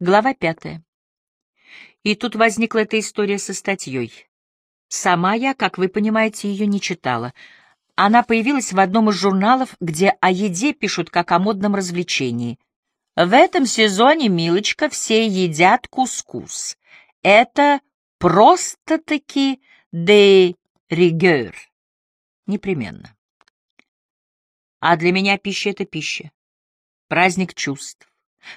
Глава пятая. И тут возникла эта история со статьей. Сама я, как вы понимаете, ее не читала. Она появилась в одном из журналов, где о еде пишут как о модном развлечении. В этом сезоне, милочка, все едят кускус. Это просто-таки де ригер. Непременно. А для меня пища — это пища. Праздник чувств.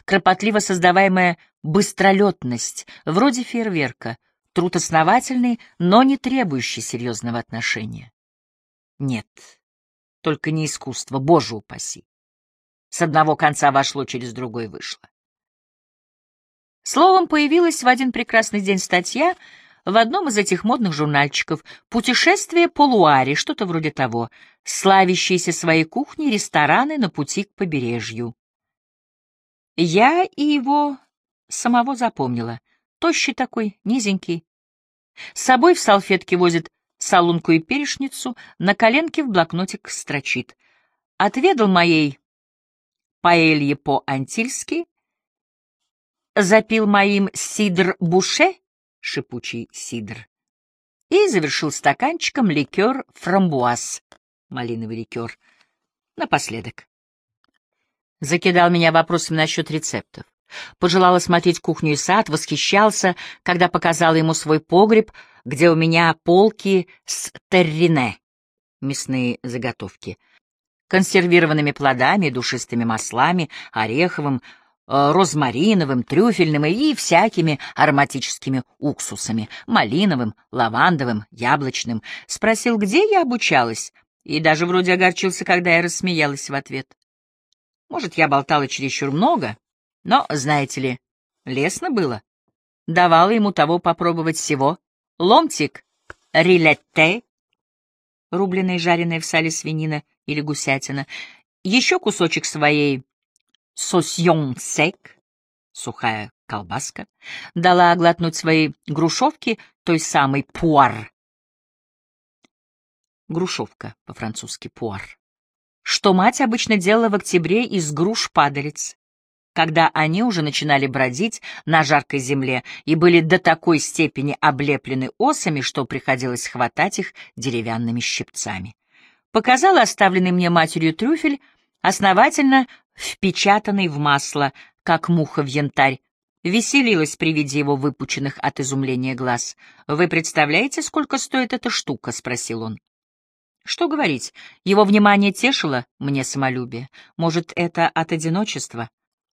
Кропотливо создаваемая быстролетность, вроде фейерверка, труд основательный, но не требующий серьезного отношения. Нет, только не искусство, боже упаси. С одного конца вошло, через другой вышло. Словом, появилась в один прекрасный день статья в одном из этих модных журнальчиков «Путешествие по Луаре», что-то вроде того, славящиеся своей кухней рестораны на пути к побережью. Я и его самого запомнила. Тощий такой, низенький. С собой в салфетке возит солунку и перешницу, на коленке в блокнотик строчит. Отведал моей паэлье по-антильски, запил моим сидр-буше, шипучий сидр, и завершил стаканчиком ликер фрамбуаз, малиновый ликер, напоследок. Закидал меня вопросами насчет рецептов. Пожелал осмотреть кухню и сад, восхищался, когда показала ему свой погреб, где у меня полки с террине, мясные заготовки, консервированными плодами, душистыми маслами, ореховым, э, розмариновым, трюфельным и всякими ароматическими уксусами, малиновым, лавандовым, яблочным. Спросил, где я обучалась, и даже вроде огорчился, когда я рассмеялась в ответ. Может, я болтала чересчур много, но, знаете ли, лестно было. Давала ему того попробовать всего. Ломтик рилетте, рубленая жареная в сале свинина или гусятина, еще кусочек своей сосьон сек, сухая колбаска, дала оглотнуть свои грушевки той самой пуар. Грушевка по-французски пуар что мать обычно делала в октябре из груш падалец, когда они уже начинали бродить на жаркой земле и были до такой степени облеплены осами, что приходилось хватать их деревянными щипцами. Показала оставленный мне матерью трюфель, основательно впечатанный в масло, как муха в янтарь, веселилась при виде его выпученных от изумления глаз. «Вы представляете, сколько стоит эта штука?» — спросил он. Что говорить, его внимание тешило мне самолюбие. Может, это от одиночества?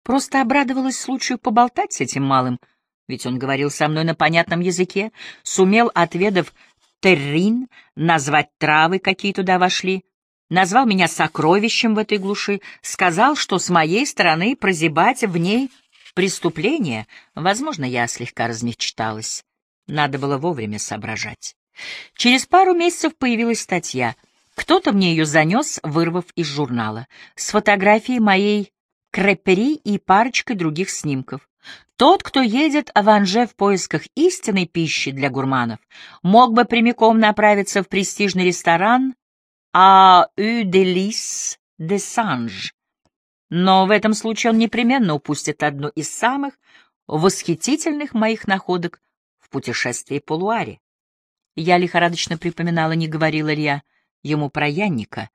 Просто обрадовалась случаю поболтать с этим малым, ведь он говорил со мной на понятном языке, сумел, отведав террин, назвать травы, какие туда вошли, назвал меня сокровищем в этой глуши, сказал, что с моей стороны прозябать в ней преступление. Возможно, я слегка размечталась. Надо было вовремя соображать. Через пару месяцев появилась статья. Кто-то мне ее занес, вырвав из журнала, с фотографией моей крепери и парочкой других снимков. Тот, кто едет в Анже в поисках истинной пищи для гурманов, мог бы прямиком направиться в престижный ресторан «А ю де лис де Санж». Но в этом случае он непременно упустит одну из самых восхитительных моих находок в путешествии по Луаре. Я лихорадочно припоминала, не говорила ли я ему про Янника.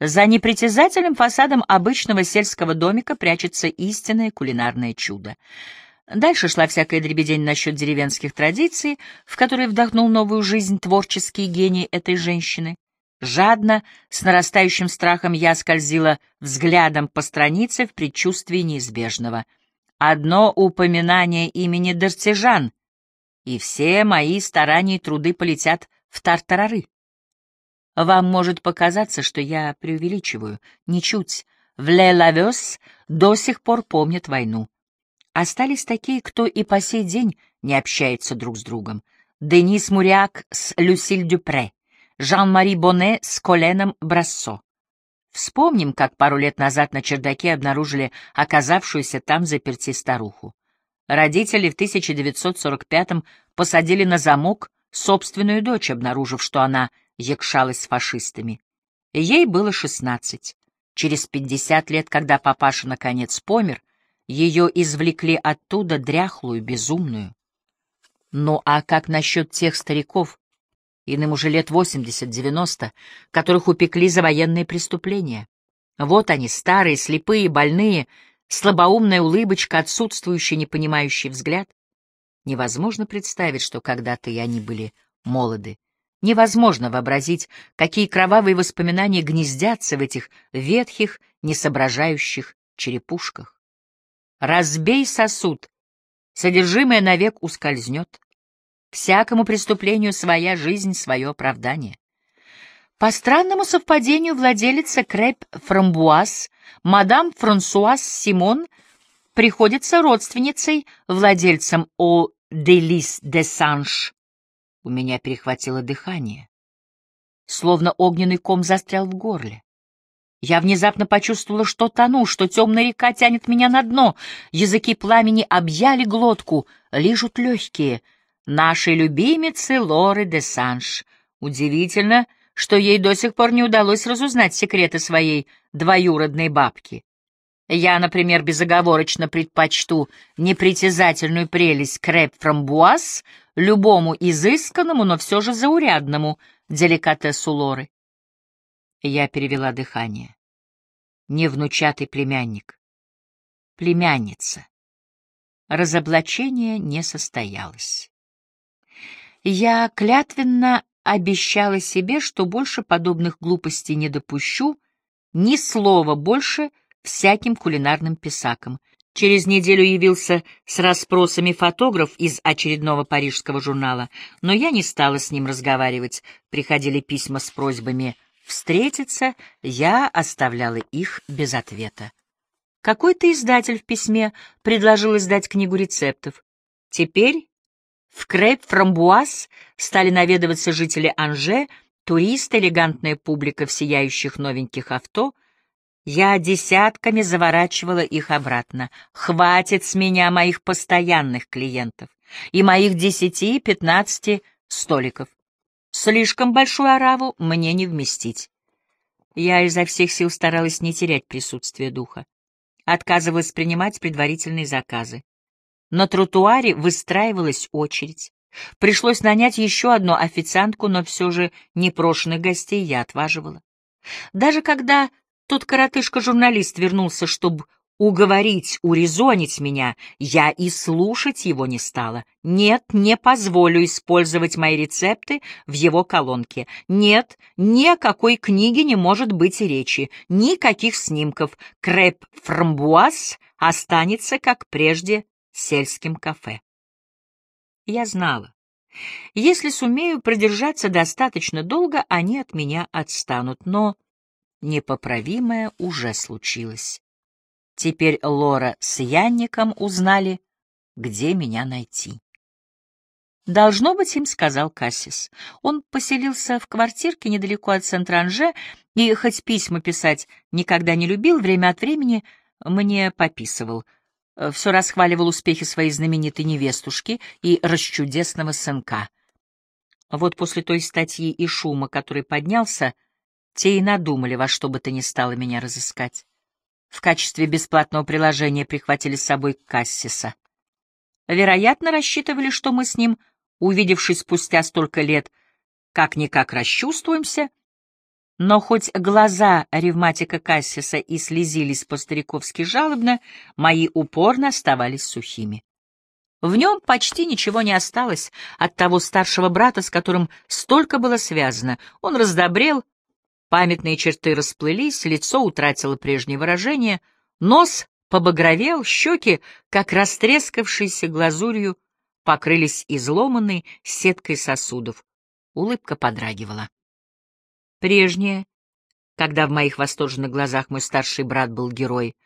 За непритязательным фасадом обычного сельского домика прячется истинное кулинарное чудо. Дальше шла всякая дребедень насчет деревенских традиций, в которые вдохнул новую жизнь творческий гений этой женщины. Жадно, с нарастающим страхом я скользила взглядом по странице в предчувствии неизбежного. Одно упоминание имени Дартижан — и все мои старания и труды полетят в тартарары. Вам может показаться, что я преувеличиваю. Ничуть. В Ле-Лавес до сих пор помнят войну. Остались такие, кто и по сей день не общается друг с другом. Денис Муряк с Люсиль Дюпре, Жан-Мари Боне с Коленом Брассо. Вспомним, как пару лет назад на чердаке обнаружили оказавшуюся там заперти старуху. Родители в 1945-м посадили на замок собственную дочь, обнаружив, что она якшалась с фашистами. Ей было 16. Через 50 лет, когда папаша наконец помер, ее извлекли оттуда дряхлую, безумную. Ну а как насчет тех стариков, иным уже лет 80-90, которых упекли за военные преступления? Вот они, старые, слепые, больные, слабоумная улыбочка, отсутствующий, непонимающий взгляд. Невозможно представить, что когда-то и они были молоды. Невозможно вообразить, какие кровавые воспоминания гнездятся в этих ветхих, несоображающих черепушках. Разбей сосуд, содержимое навек ускользнет. Всякому преступлению своя жизнь, свое оправдание. По странному совпадению владелица Креп Фрамбуаз, мадам Франсуаз Симон, приходится родственницей владельцам О. Делис де Санш. У меня перехватило дыхание. Словно огненный ком застрял в горле. Я внезапно почувствовала, что тону, что темная река тянет меня на дно. Языки пламени объяли глотку, лижут легкие. Нашей любимицы Лоры де Санш. Удивительно, что ей до сих пор не удалось разузнать секреты своей двоюродной бабки. Я, например, безоговорочно предпочту непритязательную прелесть креп-фрамбуаз любому изысканному, но все же заурядному деликатесу Лоры. Я перевела дыхание. Не внучатый племянник. Племянница. Разоблачение не состоялось. Я клятвенно обещала себе, что больше подобных глупостей не допущу, ни слова больше всяким кулинарным писакам. Через неделю явился с расспросами фотограф из очередного парижского журнала, но я не стала с ним разговаривать. Приходили письма с просьбами встретиться, я оставляла их без ответа. Какой-то издатель в письме предложил издать книгу рецептов. Теперь в Крейп-Фрамбуаз стали наведываться жители Анже, туристы, элегантная публика в сияющих новеньких авто. Я десятками заворачивала их обратно. Хватит с меня моих постоянных клиентов и моих десяти-пятнадцати столиков. Слишком большую ораву мне не вместить. Я изо всех сил старалась не терять присутствие духа. Отказывалась принимать предварительные заказы. На тротуаре выстраивалась очередь. Пришлось нанять еще одну официантку, но все же непрошенных гостей я отваживала. Даже когда тот коротышка-журналист вернулся, чтобы уговорить, урезонить меня, я и слушать его не стала. Нет, не позволю использовать мои рецепты в его колонке. Нет, ни о какой книге не может быть речи, никаких снимков. Креп-фрамбуаз останется, как прежде, сельским кафе. Я знала. Если сумею продержаться достаточно долго, они от меня отстанут, но непоправимое уже случилось. Теперь Лора с Янником узнали, где меня найти. «Должно быть, им сказал Кассис. Он поселился в квартирке недалеко от Сент-Ранже и, хоть письма писать никогда не любил, время от времени мне пописывал — все расхваливал успехи своей знаменитой невестушки и расчудесного сынка. Вот после той статьи и шума, который поднялся, те и надумали во что бы то ни стало меня разыскать. В качестве бесплатного приложения прихватили с собой Кассиса. Вероятно, рассчитывали, что мы с ним, увидевшись спустя столько лет, как-никак расчувствуемся — но хоть глаза ревматика Кассиса и слезились по-стариковски жалобно, мои упорно оставались сухими. В нем почти ничего не осталось от того старшего брата, с которым столько было связано. Он раздобрел, памятные черты расплылись, лицо утратило прежнее выражение, нос побагровел, щеки, как растрескавшиеся глазурью, покрылись изломанной сеткой сосудов. Улыбка подрагивала. Прежнее, когда в моих восторженных глазах мой старший брат был герой,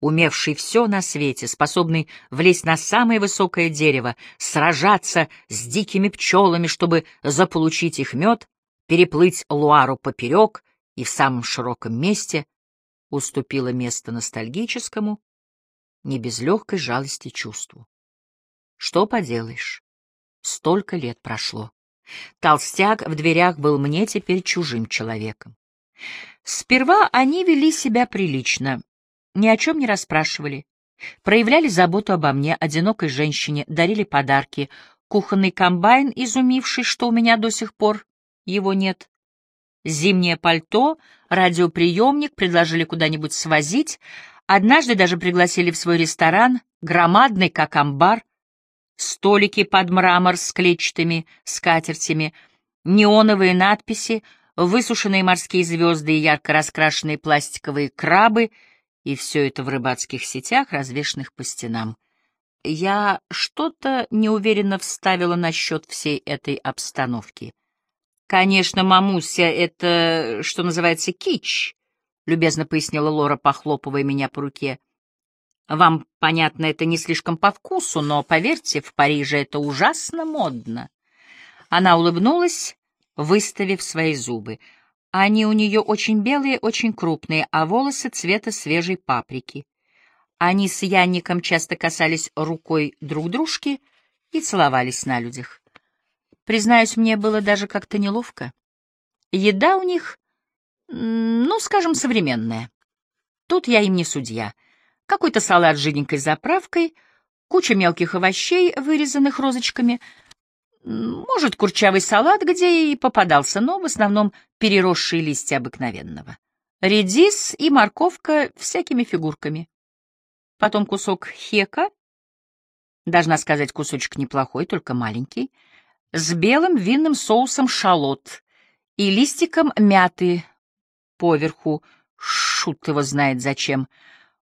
умевший все на свете, способный влезть на самое высокое дерево, сражаться с дикими пчелами, чтобы заполучить их мед, переплыть Луару поперек и в самом широком месте уступила место ностальгическому, не без легкой жалости чувству. Что поделаешь, столько лет прошло. Толстяк в дверях был мне теперь чужим человеком. Сперва они вели себя прилично, ни о чем не расспрашивали. проявляли заботу обо мне, одинокой женщине, дарили подарки, кухонный комбайн, изумивший, что у меня до сих пор его нет, зимнее пальто, радиоприемник, предложили куда-нибудь свозить, однажды даже пригласили в свой ресторан, громадный, как амбар, столики под мрамор с клетчатыми скатертями, неоновые надписи, высушенные морские звезды и ярко раскрашенные пластиковые крабы, и все это в рыбацких сетях, развешанных по стенам. Я что-то неуверенно вставила насчет всей этой обстановки. Конечно, мамуся — это, что называется, кич, — любезно пояснила Лора, похлопывая меня по руке. Вам, понятно, это не слишком по вкусу, но, поверьте, в Париже это ужасно модно. Она улыбнулась, выставив свои зубы. Они у нее очень белые, очень крупные, а волосы цвета свежей паприки. Они с Янником часто касались рукой друг дружки и целовались на людях. Признаюсь, мне было даже как-то неловко. Еда у них, ну, скажем, современная. Тут я им не судья. Какой-то салат с жиденькой заправкой, куча мелких овощей, вырезанных розочками, может, курчавый салат, где и попадался, но в основном переросшие листья обыкновенного. Редис и морковка всякими фигурками. Потом кусок хека, должна сказать, кусочек неплохой, только маленький — с белым винным соусом шалот и листиком мяты поверху, шут его знает зачем.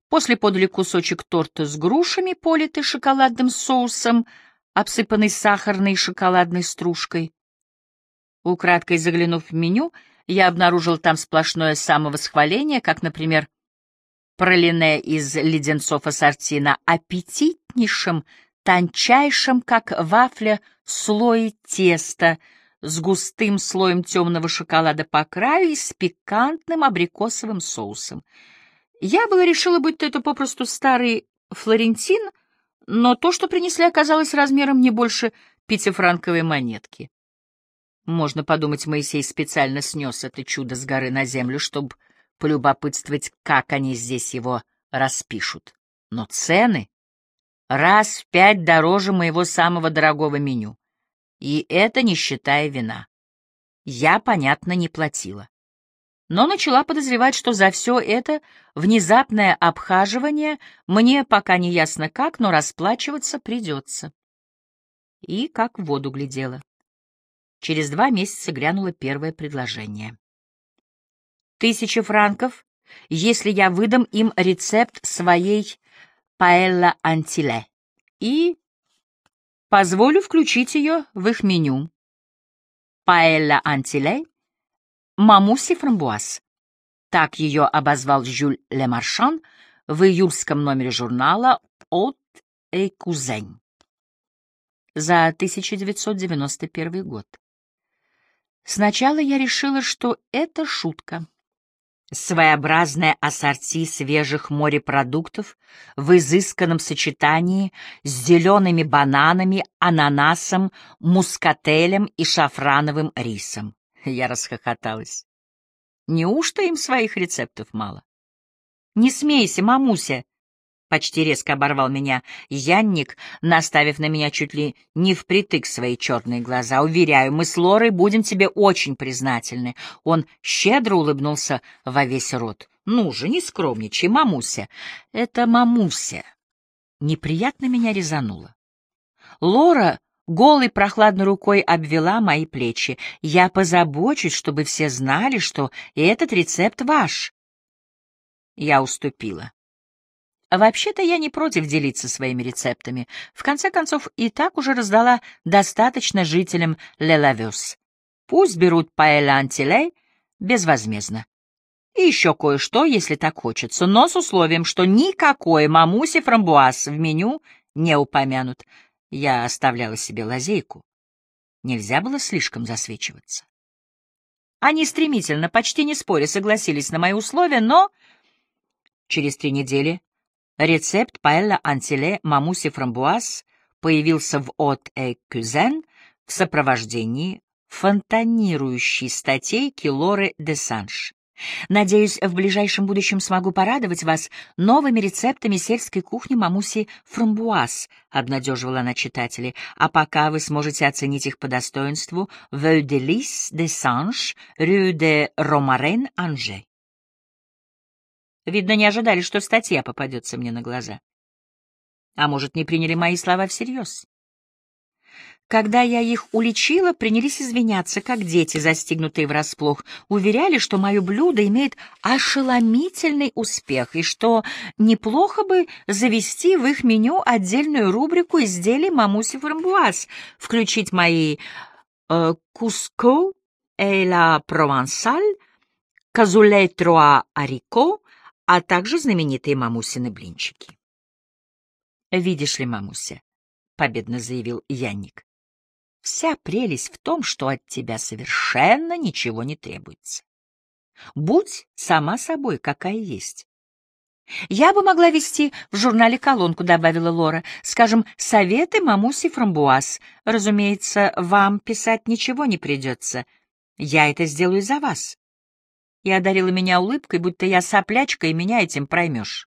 После подали кусочек торта с грушами, политый шоколадным соусом, обсыпанный сахарной шоколадной стружкой. Украдкой заглянув в меню, я обнаружил там сплошное самовосхваление, как, например, пролине из леденцов ассорти на аппетитнейшем тончайшем, как вафля, слое теста с густым слоем темного шоколада по краю и с пикантным абрикосовым соусом. Я было решила, будто это попросту старый флорентин, но то, что принесли, оказалось размером не больше пятифранковой монетки. Можно подумать, Моисей специально снес это чудо с горы на землю, чтобы полюбопытствовать, как они здесь его распишут. Но цены раз в пять дороже моего самого дорогого меню. И это не считая вина. Я, понятно, не платила. Но начала подозревать, что за все это внезапное обхаживание мне пока не ясно как, но расплачиваться придется. И как в воду глядела. Через два месяца грянуло первое предложение. Тысяча франков, если я выдам им рецепт своей паэлла антиле и позволю включить ее в их меню. Паэлла антиле мамуси фрамбуаз. Так ее обозвал Жюль Лемаршан в июльском номере журнала «От и кузень» за 1991 год. Сначала я решила, что это шутка. Своеобразное ассорти свежих морепродуктов в изысканном сочетании с зелеными бананами, ананасом, мускателем и шафрановым рисом. Я расхохоталась. Неужто им своих рецептов мало? Не смейся, мамуся, Почти резко оборвал меня Янник, наставив на меня чуть ли не впритык свои черные глаза. «Уверяю, мы с Лорой будем тебе очень признательны». Он щедро улыбнулся во весь рот. «Ну же, не скромничай, мамуся». «Это мамуся». Неприятно меня резануло. Лора голой прохладной рукой обвела мои плечи. «Я позабочусь, чтобы все знали, что этот рецепт ваш». Я уступила. Вообще-то я не против делиться своими рецептами. В конце концов, и так уже раздала достаточно жителям Лелавюс. Пусть берут паэль антилей безвозмездно. И еще кое-что, если так хочется, но с условием, что никакой мамуси фрамбуаз в меню не упомянут. Я оставляла себе лазейку. Нельзя было слишком засвечиваться. Они стремительно, почти не споря, согласились на мои условия, но через три недели Рецепт паэлла антиле мамуси фрамбуаз появился в «От э Кюзен» в сопровождении фонтанирующей статейки Лоры де Санш. Надеюсь, в ближайшем будущем смогу порадовать вас новыми рецептами сельской кухни мамуси Фрамбуаз, — обнадеживала она читателей, а пока вы сможете оценить их по достоинству в Lys de Sange, Rue de Romarin, Анже. Видно, не ожидали, что статья попадется мне на глаза. А может, не приняли мои слова всерьез. Когда я их уличила, принялись извиняться, как дети, застигнутые врасплох, уверяли, что мое блюдо имеет ошеломительный успех и что неплохо бы завести в их меню отдельную рубрику изделий мамуси фрамбуаз, включить мои э, куско и ла провансаль, казуле троа арико, а также знаменитые мамусины блинчики. «Видишь ли, мамуся», — победно заявил Янник, Вся прелесть в том, что от тебя совершенно ничего не требуется. Будь сама собой, какая есть. Я бы могла вести в журнале колонку, добавила Лора. Скажем, советы мамуси Фрамбуаз. Разумеется, вам писать ничего не придется. Я это сделаю за вас. И одарила меня улыбкой, будто я соплячка, и меня этим проймешь.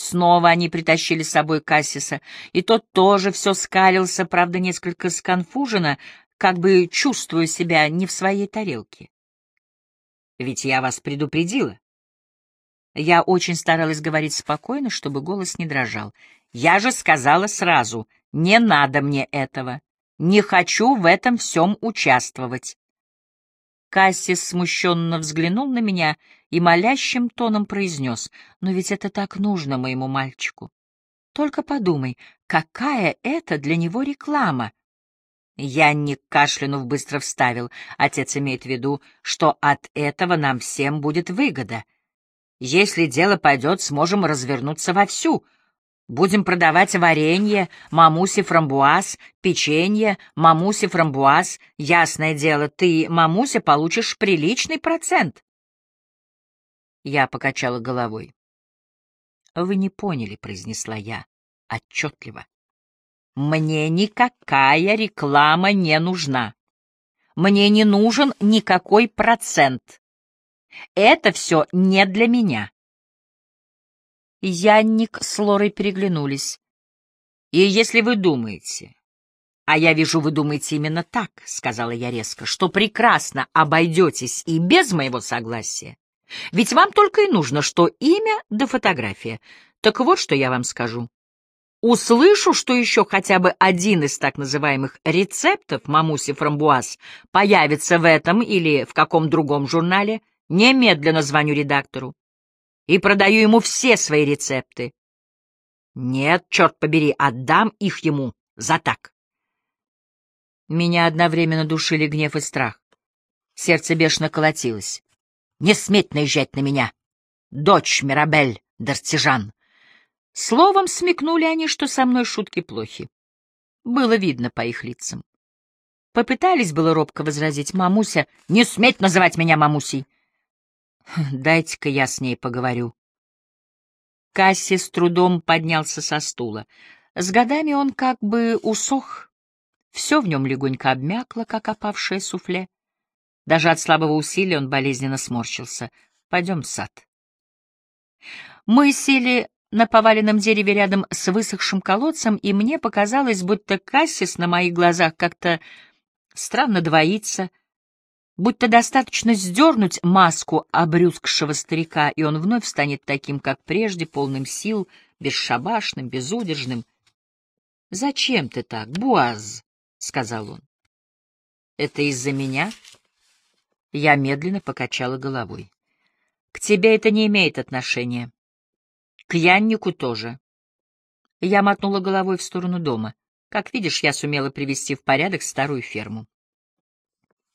Снова они притащили с собой Кассиса, и тот тоже все скалился, правда, несколько сконфуженно, как бы чувствуя себя не в своей тарелке. Ведь я вас предупредила. Я очень старалась говорить спокойно, чтобы голос не дрожал. Я же сказала сразу, не надо мне этого. Не хочу в этом всем участвовать. Кассис смущенно взглянул на меня и молящим тоном произнес, «Но ведь это так нужно моему мальчику. Только подумай, какая это для него реклама!» Янник кашлянув быстро вставил. Отец имеет в виду, что от этого нам всем будет выгода. Если дело пойдет, сможем развернуться вовсю — Будем продавать варенье, мамуси фрамбуаз, печенье, мамуси фрамбуаз. Ясное дело, ты, мамуся, получишь приличный процент. Я покачала головой. «Вы не поняли», — произнесла я отчетливо. «Мне никакая реклама не нужна. Мне не нужен никакой процент. Это все не для меня. Янник с Лорой переглянулись. «И если вы думаете, а я вижу, вы думаете именно так, — сказала я резко, — что прекрасно обойдетесь и без моего согласия, ведь вам только и нужно, что имя да фотография. Так вот, что я вам скажу. Услышу, что еще хотя бы один из так называемых рецептов мамуси фрамбуаз появится в этом или в каком другом журнале, немедленно звоню редактору и продаю ему все свои рецепты. Нет, черт побери, отдам их ему за так. Меня одновременно душили гнев и страх. Сердце бешено колотилось. Не сметь наезжать на меня, дочь Мирабель Дартижан. Словом, смекнули они, что со мной шутки плохи. Было видно по их лицам. Попытались было робко возразить «Мамуся, не сметь называть меня мамусей!» Дайте-ка я с ней поговорю. Касси с трудом поднялся со стула. С годами он как бы усох. Все в нем легонько обмякло, как опавшее суфле. Даже от слабого усилия он болезненно сморщился. Пойдем в сад. Мы сели на поваленном дереве рядом с высохшим колодцем, и мне показалось, будто Кассис на моих глазах как-то странно двоится, будто достаточно сдернуть маску обрюзгшего старика, и он вновь станет таким, как прежде, полным сил, бесшабашным, безудержным. — Зачем ты так, Буаз? — сказал он. — Это из-за меня? Я медленно покачала головой. — К тебе это не имеет отношения. К Яннику тоже. Я мотнула головой в сторону дома. Как видишь, я сумела привести в порядок старую ферму.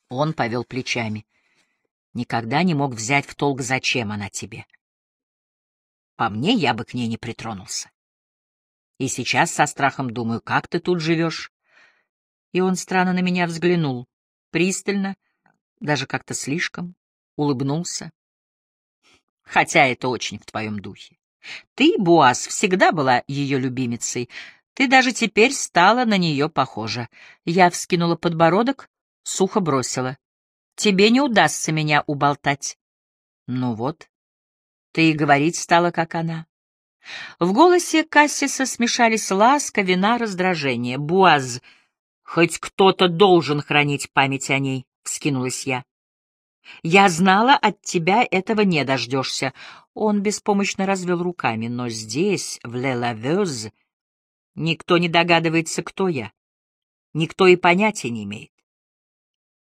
Он повел плечами. Никогда не мог взять в толк, зачем она тебе. По мне, я бы к ней не притронулся. И сейчас со страхом думаю, как ты тут живешь. И он странно на меня взглянул, пристально, даже как-то слишком, улыбнулся. Хотя это очень в твоем духе. Ты, Буаз, всегда была ее любимицей. Ты даже теперь стала на нее похожа. Я вскинула подбородок, сухо бросила. «Тебе не удастся меня уболтать. Ну вот, ты и говорить стала, как она. В голосе Кассиса смешались ласка, вина, раздражение. «Буаз, хоть кто-то должен хранить память о ней», — вскинулась я. «Я знала, от тебя этого не дождешься». Он беспомощно развел руками, но здесь, в Лелавёз, никто не догадывается, кто я. Никто и понятия не имеет.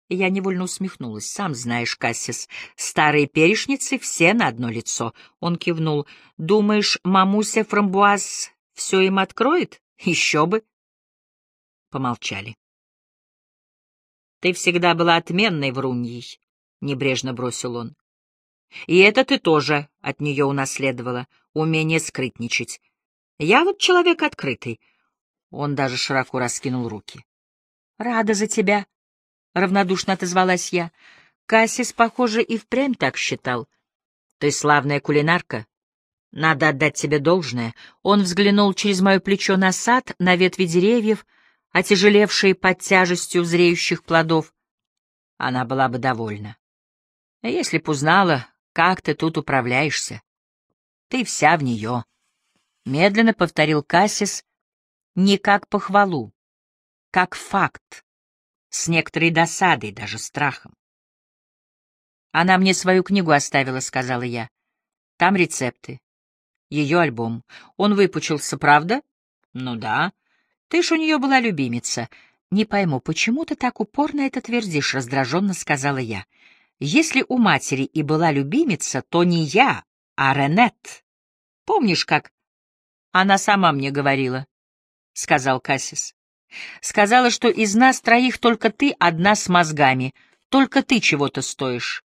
Я невольно усмехнулась. «Сам знаешь, Кассис, старые перешницы все на одно лицо». Он кивнул. «Думаешь, мамуся Фрамбуаз все им откроет? Еще бы!» Помолчали. «Ты всегда была отменной вруньей», — небрежно бросил он. «И это ты тоже от нее унаследовала, умение скрытничать. Я вот человек открытый». Он даже широко раскинул руки. «Рада за тебя», — равнодушно отозвалась я. Кассис, похоже, и впрямь так считал. Ты славная кулинарка. Надо отдать тебе должное. Он взглянул через мое плечо на сад, на ветви деревьев, отяжелевшие под тяжестью зреющих плодов. Она была бы довольна. Если б узнала, как ты тут управляешься. Ты вся в нее. Медленно повторил Кассис, не как похвалу, как факт с некоторой досадой, даже страхом. «Она мне свою книгу оставила», — сказала я. «Там рецепты. Ее альбом. Он выпучился, правда?» «Ну да. Ты ж у нее была любимица». «Не пойму, почему ты так упорно это твердишь?» — раздраженно сказала я. «Если у матери и была любимица, то не я, а Ренет. Помнишь, как...» «Она сама мне говорила», — сказал Кассис. Сказала, что из нас троих только ты одна с мозгами, только ты чего-то стоишь.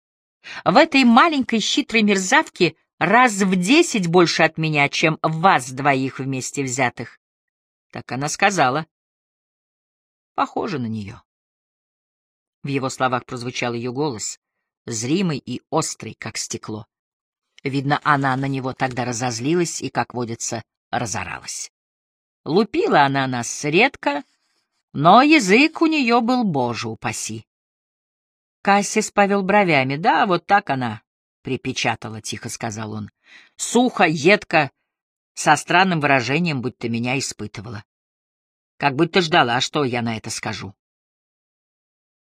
В этой маленькой хитрой мерзавке раз в десять больше от меня, чем вас двоих вместе взятых. Так она сказала. Похоже на нее. В его словах прозвучал ее голос, зримый и острый, как стекло. Видно, она на него тогда разозлилась и, как водится, разоралась. Лупила она нас редко, но язык у нее был, боже упаси. Кассис повел бровями. «Да, вот так она припечатала», — тихо сказал он. «Сухо, едко, со странным выражением, будто меня испытывала. Как будто ждала, что я на это скажу».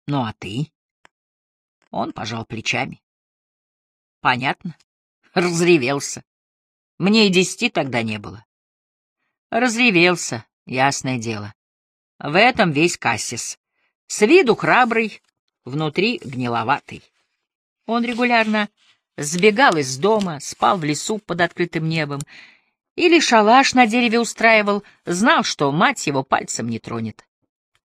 «Ну а ты?» Он пожал плечами. «Понятно. Разревелся. Мне и десяти тогда не было. Разревелся, ясное дело. В этом весь Кассис. С виду храбрый, внутри гниловатый. Он регулярно сбегал из дома, спал в лесу под открытым небом или шалаш на дереве устраивал, знал, что мать его пальцем не тронет.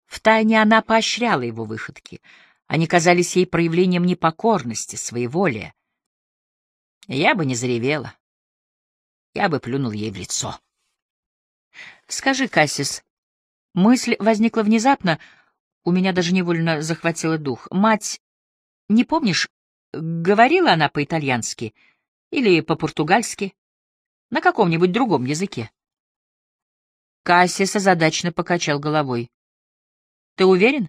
Втайне она поощряла его выходки. Они казались ей проявлением непокорности, своеволия. Я бы не заревела. Я бы плюнул ей в лицо. Скажи, Кассис, мысль возникла внезапно, у меня даже невольно захватило дух. Мать, не помнишь, говорила она по-итальянски или по-португальски? На каком-нибудь другом языке? Кассис озадачно покачал головой. Ты уверен?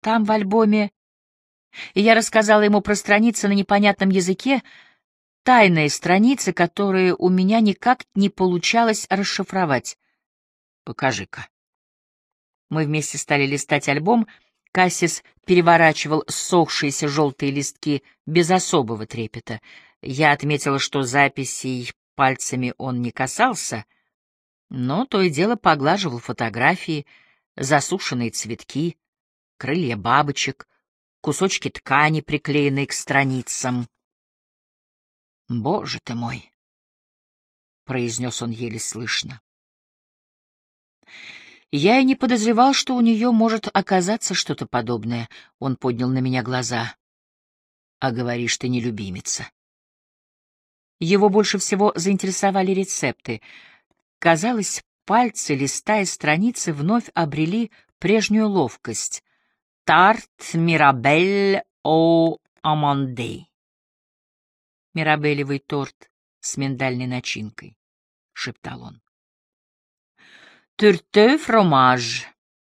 Там в альбоме... И я рассказала ему про страницы на непонятном языке, тайные страницы, которые у меня никак не получалось расшифровать. Покажи-ка. Мы вместе стали листать альбом. Кассис переворачивал ссохшиеся желтые листки без особого трепета. Я отметила, что записей пальцами он не касался, но то и дело поглаживал фотографии, засушенные цветки, крылья бабочек, кусочки ткани, приклеенные к страницам. «Боже ты мой!» — произнес он еле слышно. Я и не подозревал, что у нее может оказаться что-то подобное. Он поднял на меня глаза. А говоришь, ты не любимица. Его больше всего заинтересовали рецепты. Казалось, пальцы, листая страницы, вновь обрели прежнюю ловкость. «Тарт Мирабель о Аманде». Мирабелевый торт с миндальной начинкой, — шептал он. «Тюрте фромаж»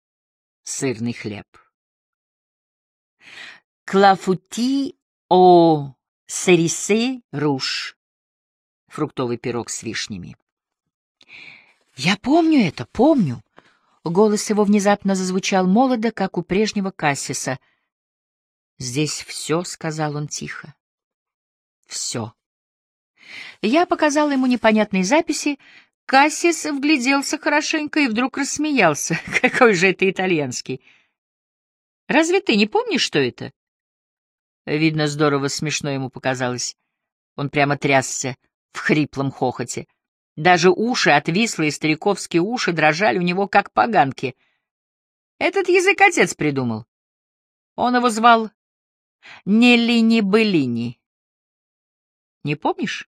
— сырный хлеб. «Клафути о Серисе руш. Фруктовый пирог с вишнями. «Я помню это, помню!» Голос его внезапно зазвучал молодо, как у прежнего Кассиса. «Здесь все», — сказал он тихо. «Все». Я показал ему непонятные записи. Кассис вгляделся хорошенько и вдруг рассмеялся. Какой же это итальянский! Разве ты не помнишь, что это? Видно, здорово смешно ему показалось. Он прямо трясся в хриплом хохоте. Даже уши, отвислые стариковские уши, дрожали у него, как поганки. Этот язык отец придумал. Он его звал Неллини-былини. Не помнишь?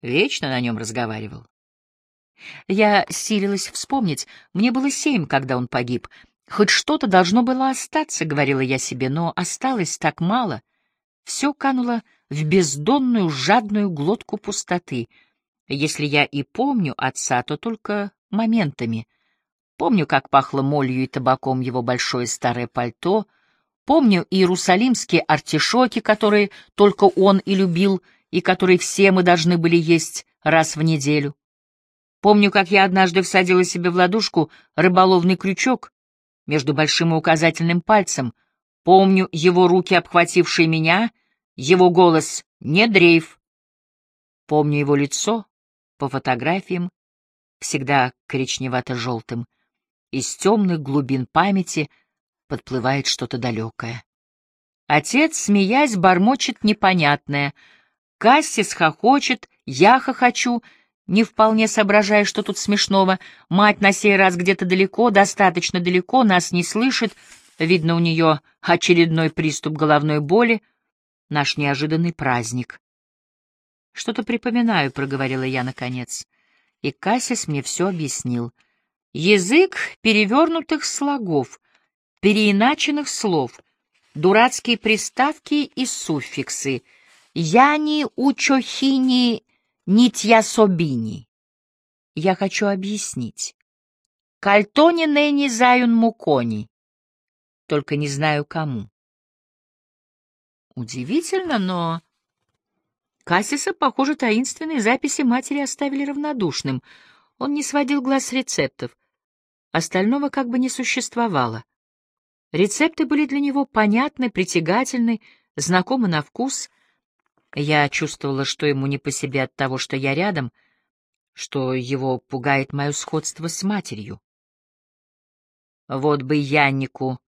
Вечно на нем разговаривал. Я силилась вспомнить. Мне было семь, когда он погиб. Хоть что-то должно было остаться, — говорила я себе, но осталось так мало. Все кануло в бездонную жадную глотку пустоты. Если я и помню отца, то только моментами. Помню, как пахло молью и табаком его большое старое пальто. Помню иерусалимские артишоки, которые только он и любил, и которые все мы должны были есть раз в неделю. Помню, как я однажды всадила себе в ладушку рыболовный крючок между большим и указательным пальцем. Помню его руки, обхватившие меня, его голос «Не дрейф». Помню его лицо по фотографиям, всегда коричневато-желтым. Из темных глубин памяти подплывает что-то далекое. Отец, смеясь, бормочет непонятное — Кассис хохочет, я хохочу, не вполне соображая, что тут смешного. Мать на сей раз где-то далеко, достаточно далеко, нас не слышит. Видно, у нее очередной приступ головной боли. Наш неожиданный праздник. «Что-то припоминаю», — проговорила я наконец. И Кассис мне все объяснил. Язык перевернутых слогов, переиначенных слов, дурацкие приставки и суффиксы — Яни учохини нитьясобини. Я хочу объяснить. Кальтони нэни заюн мукони. Только не знаю кому. Удивительно, но... Кассиса, похоже, таинственные записи матери оставили равнодушным. Он не сводил глаз с рецептов. Остального как бы не существовало. Рецепты были для него понятны, притягательны, знакомы на вкус — я чувствовала, что ему не по себе от того, что я рядом, что его пугает мое сходство с матерью. «Вот бы Яннику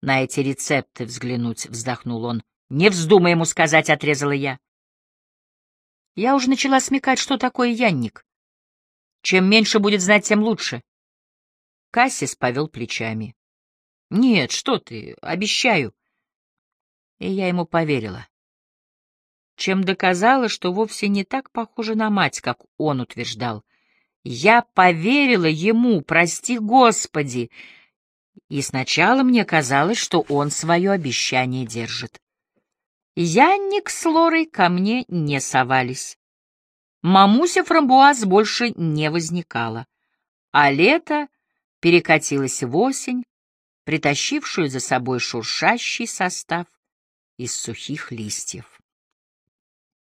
на эти рецепты взглянуть», — вздохнул он. «Не вздумай ему сказать», — отрезала я. Я уже начала смекать, что такое Янник. Чем меньше будет знать, тем лучше. Кассис повел плечами. «Нет, что ты, обещаю». И я ему поверила чем доказала, что вовсе не так похожа на мать, как он утверждал. Я поверила ему, прости Господи, и сначала мне казалось, что он свое обещание держит. Янник с Лорой ко мне не совались. Мамуся Фрамбуаз больше не возникала, а лето перекатилось в осень, притащившую за собой шуршащий состав из сухих листьев.